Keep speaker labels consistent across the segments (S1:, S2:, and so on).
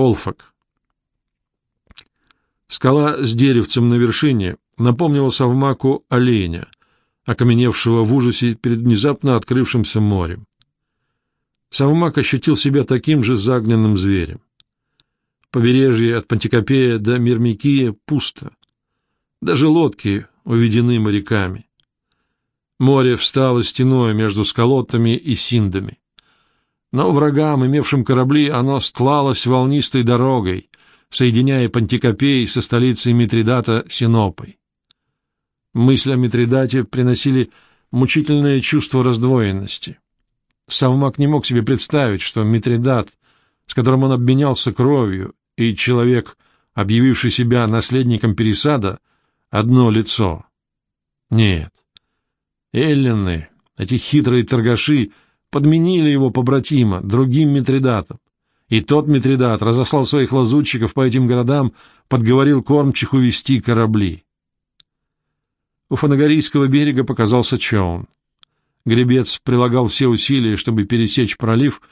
S1: Олфак. Скала с деревцем на вершине напомнила совмаку оленя, окаменевшего в ужасе перед внезапно открывшимся морем. Совмак ощутил себя таким же загнанным зверем. Побережье от Пантикопея до Мирмикия пусто. Даже лодки уведены моряками. Море встало стеной между скалотами и синдами. Но врагам, имевшим корабли, оно стлалось волнистой дорогой, соединяя Пантикопей со столицей Митридата Синопой. Мысль о Митридате приносили мучительное чувство раздвоенности. Савмак не мог себе представить, что Митридат, с которым он обменялся кровью, и человек, объявивший себя наследником Пересада, одно лицо. Нет. Эллины, эти хитрые торгаши, подменили его побратима другим Митридатом. И тот Митридат разослал своих лазутчиков по этим городам, подговорил кормчих увести корабли. У Фанагорийского берега показался Чоун. Гребец прилагал все усилия, чтобы пересечь пролив,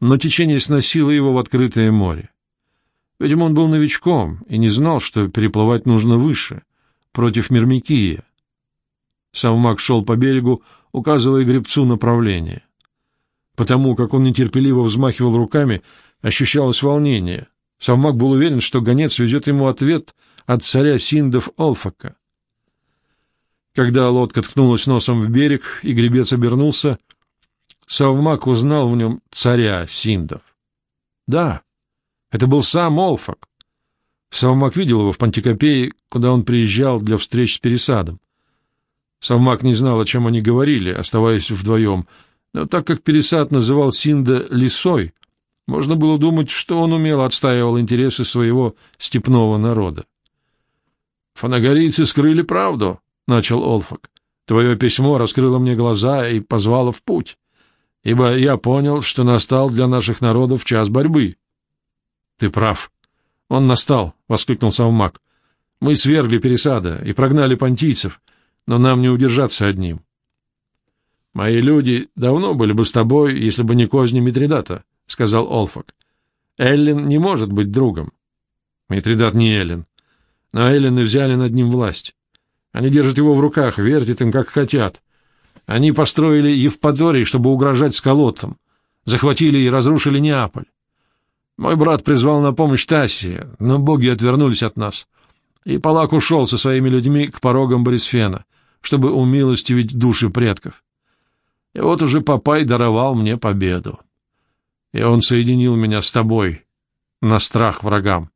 S1: но течение сносило его в открытое море. Видимо, он был новичком и не знал, что переплывать нужно выше, против Мирмикия. Савмак шел по берегу, указывая гребцу направление. Потому как он нетерпеливо взмахивал руками, ощущалось волнение. Савмак был уверен, что гонец везет ему ответ от царя Синдов Олфака. Когда лодка ткнулась носом в берег, и гребец обернулся, Савмак узнал в нем царя Синдов. Да, это был сам Олфак. Савмак видел его в Пантикопее, куда он приезжал для встреч с Пересадом. Савмак не знал, о чем они говорили, оставаясь вдвоем, но так как Пересад называл Синда «лисой», можно было думать, что он умело отстаивал интересы своего степного народа. «Фанагорийцы скрыли правду», — начал Олфак. «Твое письмо раскрыло мне глаза и позвало в путь, ибо я понял, что настал для наших народов час борьбы». «Ты прав. Он настал», — воскликнул Савмак. «Мы свергли пересада и прогнали понтийцев, но нам не удержаться одним». «Мои люди давно были бы с тобой, если бы не козни Митридата», — сказал Олфак. «Эллин не может быть другом». «Митридат не Эллин. Но Эллины взяли над ним власть. Они держат его в руках, вертят им, как хотят. Они построили Евпаторий, чтобы угрожать сколотам. Захватили и разрушили Неаполь. Мой брат призвал на помощь Тассия, но боги отвернулись от нас. И Палак ушел со своими людьми к порогам Борисфена, чтобы умилостивить души предков. И вот уже Папай даровал мне победу. И он соединил меня с тобой на страх врагам.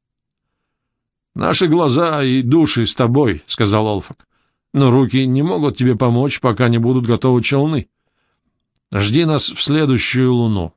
S1: — Наши глаза и души с тобой, — сказал Олфак но руки не могут тебе помочь, пока не будут готовы челны. Жди нас в следующую луну.